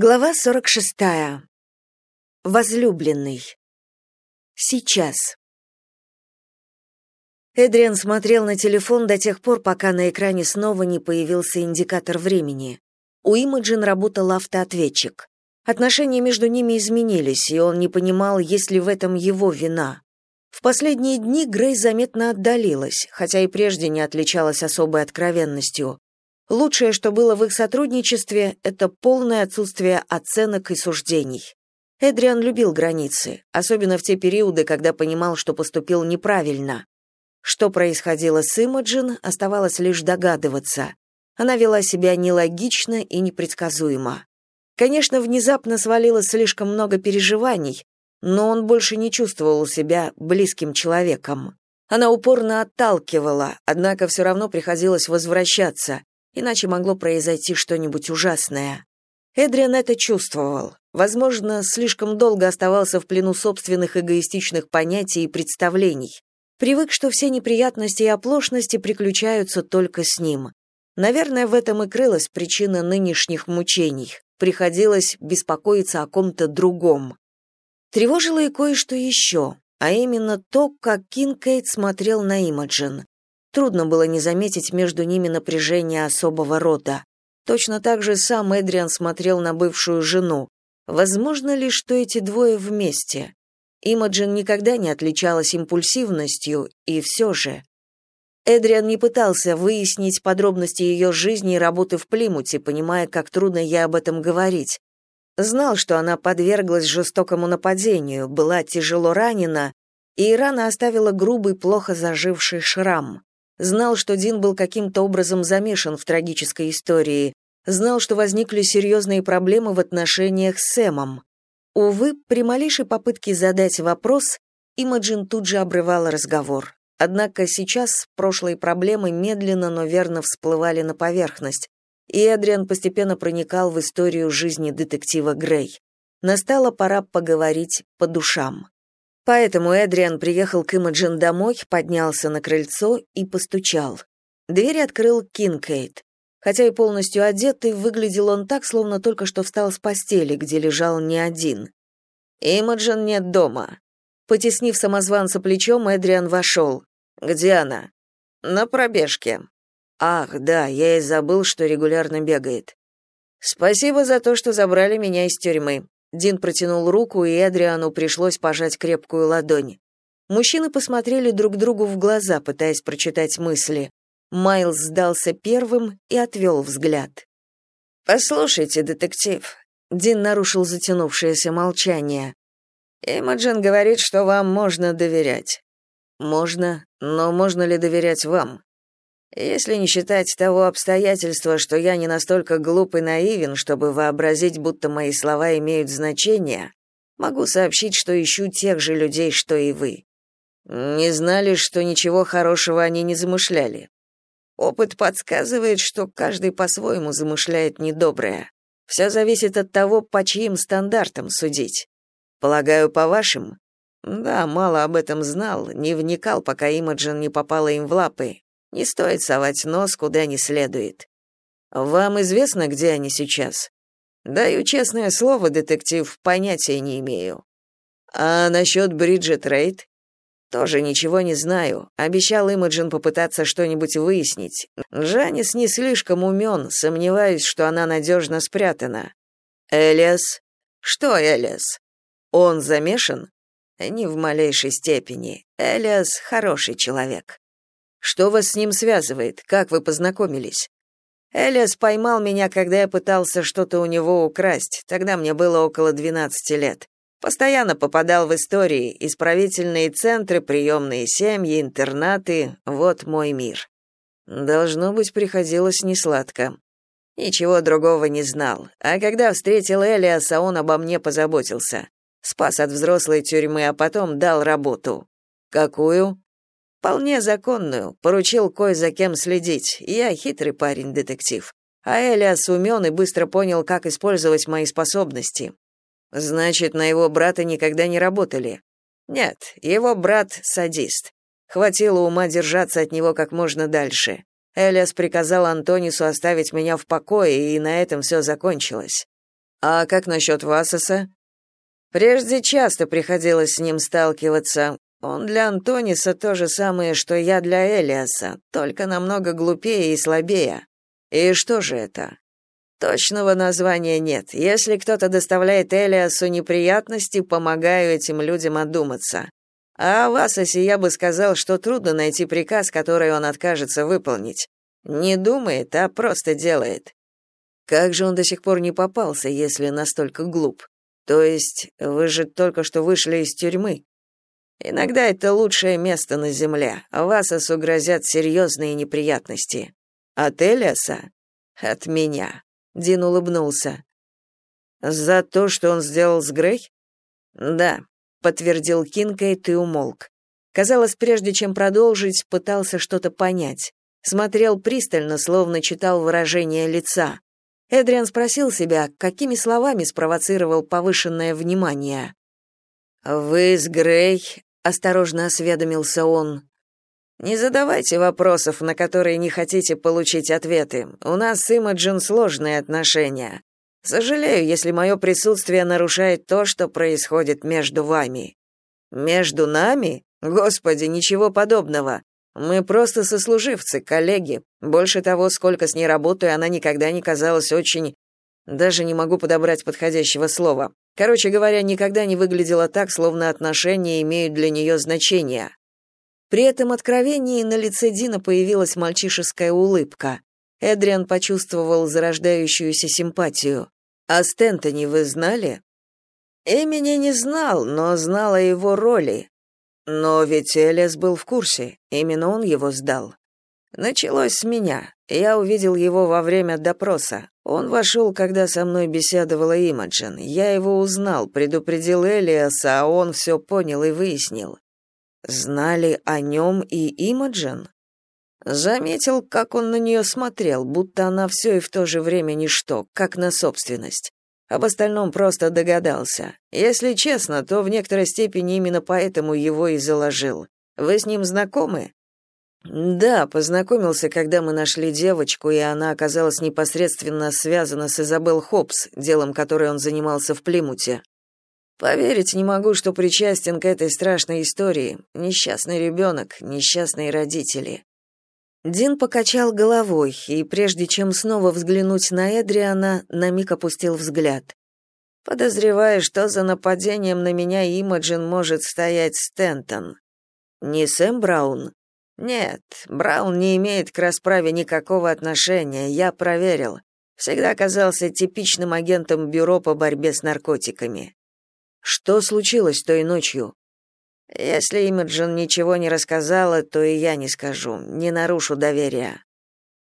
Глава 46. Возлюбленный. Сейчас. Эдриан смотрел на телефон до тех пор, пока на экране снова не появился индикатор времени. У Имаджин работал автоответчик. Отношения между ними изменились, и он не понимал, есть ли в этом его вина. В последние дни Грей заметно отдалилась, хотя и прежде не отличалась особой откровенностью. Лучшее, что было в их сотрудничестве, это полное отсутствие оценок и суждений. Эдриан любил границы, особенно в те периоды, когда понимал, что поступил неправильно. Что происходило с Имаджин, оставалось лишь догадываться. Она вела себя нелогично и непредсказуемо. Конечно, внезапно свалилось слишком много переживаний, но он больше не чувствовал себя близким человеком. Она упорно отталкивала, однако все равно приходилось возвращаться, иначе могло произойти что-нибудь ужасное. Эдриан это чувствовал. Возможно, слишком долго оставался в плену собственных эгоистичных понятий и представлений. Привык, что все неприятности и оплошности приключаются только с ним. Наверное, в этом и крылась причина нынешних мучений. Приходилось беспокоиться о ком-то другом. Тревожило и кое-что еще, а именно то, как Кинкейт смотрел на Имаджин. Трудно было не заметить между ними напряжение особого рода. Точно так же сам Эдриан смотрел на бывшую жену. Возможно ли, что эти двое вместе? Имаджин никогда не отличалась импульсивностью, и все же... Эдриан не пытался выяснить подробности ее жизни и работы в Плимуте, понимая, как трудно ей об этом говорить. Знал, что она подверглась жестокому нападению, была тяжело ранена, и рана оставила грубый, плохо заживший шрам. Знал, что Дин был каким-то образом замешан в трагической истории, знал, что возникли серьезные проблемы в отношениях с Сэмом. Увы, при малейшей попытке задать вопрос, Имаджин тут же обрывала разговор. Однако сейчас прошлые проблемы медленно, но верно всплывали на поверхность, и Эдриан постепенно проникал в историю жизни детектива Грей. Настала пора поговорить по душам. Поэтому Эдриан приехал к Имаджин домой, поднялся на крыльцо и постучал. Дверь открыл Кинкейт. Хотя и полностью одетый, выглядел он так, словно только что встал с постели, где лежал не один. Имаджин нет дома. Потеснив самозванца плечом, Эдриан вошел. «Где она?» «На пробежке». «Ах, да, я и забыл, что регулярно бегает». «Спасибо за то, что забрали меня из тюрьмы. Дин протянул руку, и Эдриану пришлось пожать крепкую ладонь. Мужчины посмотрели друг другу в глаза, пытаясь прочитать мысли. Майлз сдался первым и отвел взгляд. «Послушайте, детектив», — Дин нарушил затянувшееся молчание. «Имаджин говорит, что вам можно доверять». «Можно, но можно ли доверять вам?» Если не считать того обстоятельства, что я не настолько глуп и наивен, чтобы вообразить, будто мои слова имеют значение, могу сообщить, что ищу тех же людей, что и вы. Не знали, что ничего хорошего они не замышляли. Опыт подсказывает, что каждый по-своему замышляет недоброе. Все зависит от того, по чьим стандартам судить. Полагаю, по вашим? Да, мало об этом знал, не вникал, пока Имаджин не попала им в лапы, не стоит совать нос куда не следует. Вам известно, где они сейчас? Даю честное слово, детектив, понятия не имею. А насчет Бриджит Рейд? Тоже ничего не знаю. Обещал Имаджин попытаться что-нибудь выяснить. Джанис не слишком умен, сомневаюсь, что она надежно спрятана. Элиас? Что Элиас? Он замешан? Не в малейшей степени. Элиас хороший человек. Что вас с ним связывает? Как вы познакомились? Элиас поймал меня, когда я пытался что-то у него украсть. Тогда мне было около 12 лет. Постоянно попадал в истории, исправительные центры, приемные семьи, интернаты — вот мой мир. Должно быть, приходилось несладко. Ничего другого не знал. А когда встретил Элиаса, он обо мне позаботился. Спас от взрослой тюрьмы, а потом дал работу. Какую? Вполне законную, поручил кое за кем следить. Я хитрый парень, детектив. А Элиас умен и быстро понял, как использовать мои способности. Значит, на его брата никогда не работали? Нет, его брат — садист. Хватило ума держаться от него как можно дальше. Элиас приказал Антонису оставить меня в покое, и на этом все закончилось. А как насчет Васоса? Прежде часто приходилось с ним сталкиваться. Он для Антониса то же самое, что я для Элиаса, только намного глупее и слабее. И что же это? Точного названия нет. Если кто-то доставляет Элиасу неприятности, помогаю этим людям одуматься. А о Васосе я бы сказал, что трудно найти приказ, который он откажется выполнить. Не думает, а просто делает. Как же он до сих пор не попался, если настолько глуп? То есть вы же только что вышли из тюрьмы. Иногда это лучшее место на земле. Васосу грозят серьезные неприятности. От Элиаса? От меня. Дин улыбнулся. За то, что он сделал с Грей? Да, подтвердил Кинкейт и умолк. Казалось, прежде чем продолжить, пытался что-то понять. Смотрел пристально, словно читал выражение лица. Эдриан спросил себя, какими словами спровоцировал повышенное внимание. «Вы с Грей?» — осторожно осведомился он. Не задавайте вопросов, на которые не хотите получить ответы. У нас с Имаджин сложные отношения. Сожалею, если мое присутствие нарушает то, что происходит между вами. Между нами? Господи, ничего подобного. Мы просто сослуживцы, коллеги. Больше того, сколько с ней работаю, она никогда не казалась очень даже не могу подобрать подходящего слова. Короче говоря, никогда не выглядела так, словно отношения имеют для нее значение. При этом откровении на лице Дина появилась мальчишеская улыбка. Эдриан почувствовал зарождающуюся симпатию. «А Стентони вы знали?» «Имени не знал, но знал о его роли. Но ведь Элиас был в курсе, именно он его сдал. Началось с меня. Я увидел его во время допроса. Он вошел, когда со мной беседовала Имаджин. Я его узнал, предупредил Элиаса, а он все понял и выяснил. Знали о нем и Имаджин? Заметил, как он на нее смотрел, будто она все и в то же время ничто, как на собственность. Об остальном просто догадался. Если честно, то в некоторой степени именно поэтому его и заложил. Вы с ним знакомы? Да, познакомился, когда мы нашли девочку, и она оказалась непосредственно связана с Изабел Хопс, делом которой он занимался в Плимуте. Поверить не могу, что причастен к этой страшной истории. Несчастный ребенок, несчастные родители. Дин покачал головой, и прежде чем снова взглянуть на Эдриана, на миг опустил взгляд. Подозреваю, что за нападением на меня Имаджин может стоять Стентон. Не Сэм Браун? Нет, Браун не имеет к расправе никакого отношения, я проверил. Всегда казался типичным агентом бюро по борьбе с наркотиками. Что случилось той ночью? Если Имиджин ничего не рассказала, то и я не скажу, не нарушу доверия.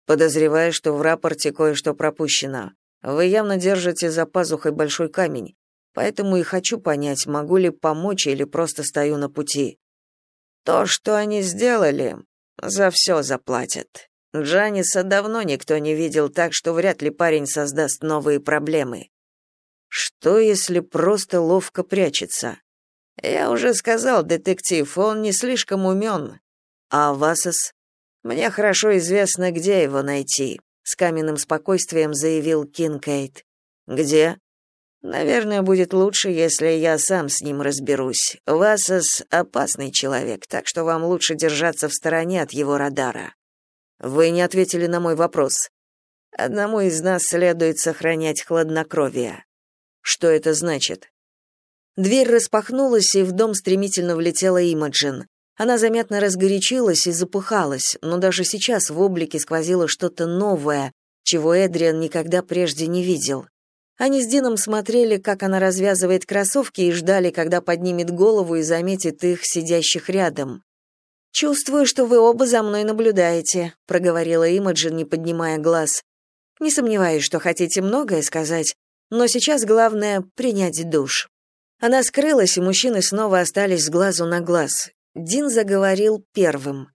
Подозреваю, что в рапорте кое-что пропущено. Вы явно держите за пазухой большой камень, поэтому и хочу понять, могу ли помочь или просто стою на пути. То, что они сделали, за все заплатят. Джаниса давно никто не видел, так что вряд ли парень создаст новые проблемы. Что, если просто ловко прячется? Я уже сказал, детектив, он не слишком умен. А Васос? Мне хорошо известно, где его найти, с каменным спокойствием заявил Кинкейт. Где? Наверное, будет лучше, если я сам с ним разберусь. Васос опасный человек, так что вам лучше держаться в стороне от его радара. Вы не ответили на мой вопрос. Одному из нас следует сохранять хладнокровие. Что это значит? Дверь распахнулась, и в дом стремительно влетела Имаджин. Она заметно разгорячилась и запыхалась, но даже сейчас в облике сквозило что-то новое, чего Эдриан никогда прежде не видел. Они с Дином смотрели, как она развязывает кроссовки, и ждали, когда поднимет голову и заметит их, сидящих рядом. «Чувствую, что вы оба за мной наблюдаете», — проговорила Имаджин, не поднимая глаз. «Не сомневаюсь, что хотите многое сказать, но сейчас главное — принять душ. Она скрылась, и мужчины снова остались с глазу на глаз. Дин заговорил первым.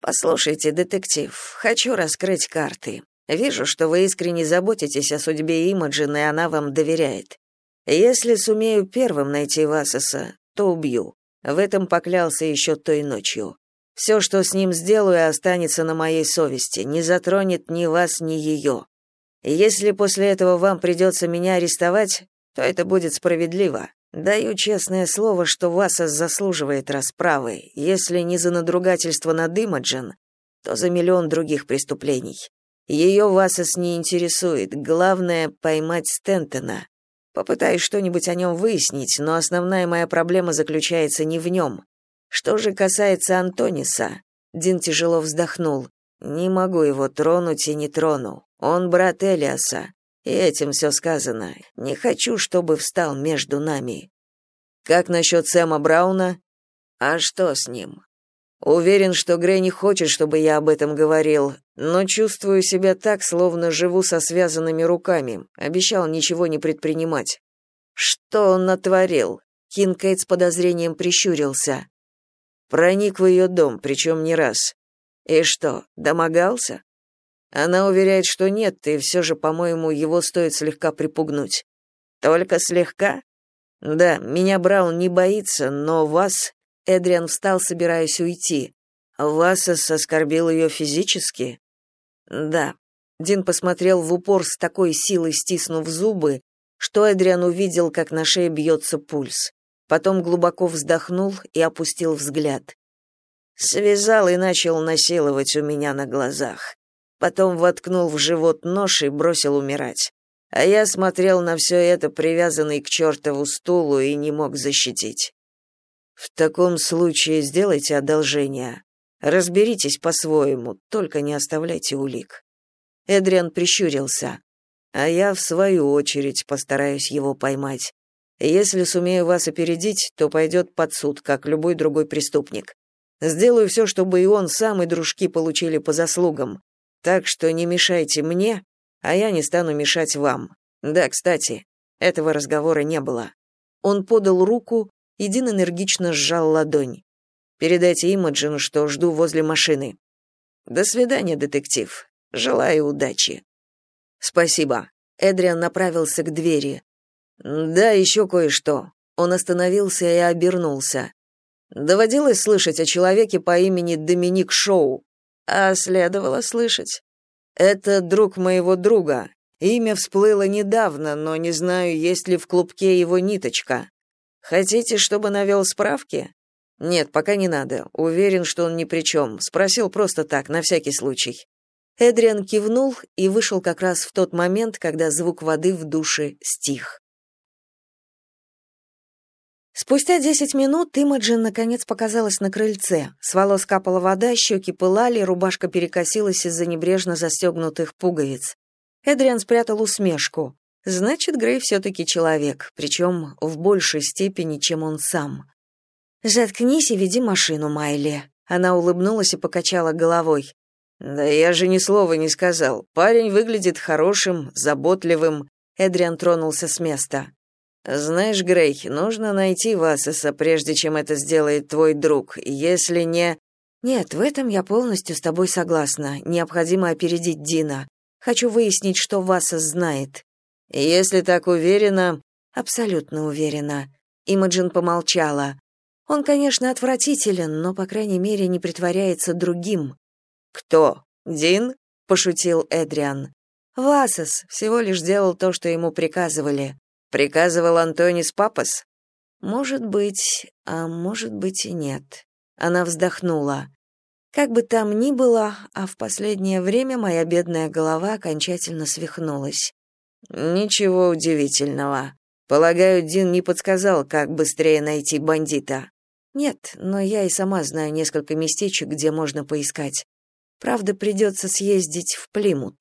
«Послушайте, детектив, хочу раскрыть карты. Вижу, что вы искренне заботитесь о судьбе Имаджин, и она вам доверяет. Если сумею первым найти Васоса, то убью. В этом поклялся еще той ночью. Все, что с ним сделаю, останется на моей совести, не затронет ни вас, ни ее. Если после этого вам придется меня арестовать, то это будет справедливо. Даю честное слово, что Васас заслуживает расправы, если не за надругательство над Имаджин, то за миллион других преступлений. Ее Васас не интересует, главное — поймать Стентона. Попытаюсь что-нибудь о нем выяснить, но основная моя проблема заключается не в нем. Что же касается Антониса, Дин тяжело вздохнул. Не могу его тронуть и не трону. Он брат Элиаса. И этим все сказано. Не хочу, чтобы встал между нами. Как насчет Сэма Брауна? А что с ним? Уверен, что Грей не хочет, чтобы я об этом говорил, но чувствую себя так, словно живу со связанными руками. Обещал ничего не предпринимать. Что он натворил? Кинкейт с подозрением прищурился. Проник в ее дом, причем не раз. И что, домогался? Она уверяет, что нет, и все же, по-моему, его стоит слегка припугнуть. Только слегка? Да, меня Браун не боится, но вас... Эдриан встал, собираясь уйти. Вас оскорбил ее физически? Да. Дин посмотрел в упор с такой силой, стиснув зубы, что Эдриан увидел, как на шее бьется пульс. Потом глубоко вздохнул и опустил взгляд. Связал и начал насиловать у меня на глазах. Потом воткнул в живот нож и бросил умирать. А я смотрел на все это, привязанный к чертову стулу, и не мог защитить. В таком случае сделайте одолжение. Разберитесь по-своему, только не оставляйте улик. Эдриан прищурился. А я, в свою очередь, постараюсь его поймать. Если сумею вас опередить, то пойдет под суд, как любой другой преступник. Сделаю все, чтобы и он сам, и дружки получили по заслугам. Так что не мешайте мне, а я не стану мешать вам. Да, кстати, этого разговора не было. Он подал руку, и Дин энергично сжал ладонь. Передайте Имаджину, что жду возле машины. До свидания, детектив. Желаю удачи. Спасибо. Эдриан направился к двери. Да, еще кое-что. Он остановился и обернулся. Доводилось слышать о человеке по имени Доминик Шоу. А следовало слышать. Это друг моего друга. Имя всплыло недавно, но не знаю, есть ли в клубке его ниточка. Хотите, чтобы навел справки? Нет, пока не надо. Уверен, что он ни при чем. Спросил просто так, на всякий случай. Эдриан кивнул и вышел как раз в тот момент, когда звук воды в душе стих. Спустя десять минут Имаджин наконец показалась на крыльце. С волос капала вода, щеки пылали, рубашка перекосилась из-за небрежно застегнутых пуговиц. Эдриан спрятал усмешку. Значит, Грей все-таки человек, причем в большей степени, чем он сам. «Заткнись и веди машину, Майли». Она улыбнулась и покачала головой. «Да я же ни слова не сказал. Парень выглядит хорошим, заботливым». Эдриан тронулся с места. Знаешь, Грей, нужно найти Васеса, прежде чем это сделает твой друг. Если не Нет, в этом я полностью с тобой согласна. Необходимо опередить Дина. Хочу выяснить, что Васес знает. Если так уверена, абсолютно уверена. Имаджин помолчала. Он, конечно, отвратителен, но по крайней мере не притворяется другим. Кто? Дин? пошутил Эдриан. Васес всего лишь делал то, что ему приказывали. Приказывал Антонис Папас? Может быть, а может быть и нет. Она вздохнула. Как бы там ни было, а в последнее время моя бедная голова окончательно свихнулась. Ничего удивительного. Полагаю, Дин не подсказал, как быстрее найти бандита. Нет, но я и сама знаю несколько местечек, где можно поискать. Правда, придется съездить в Плимут.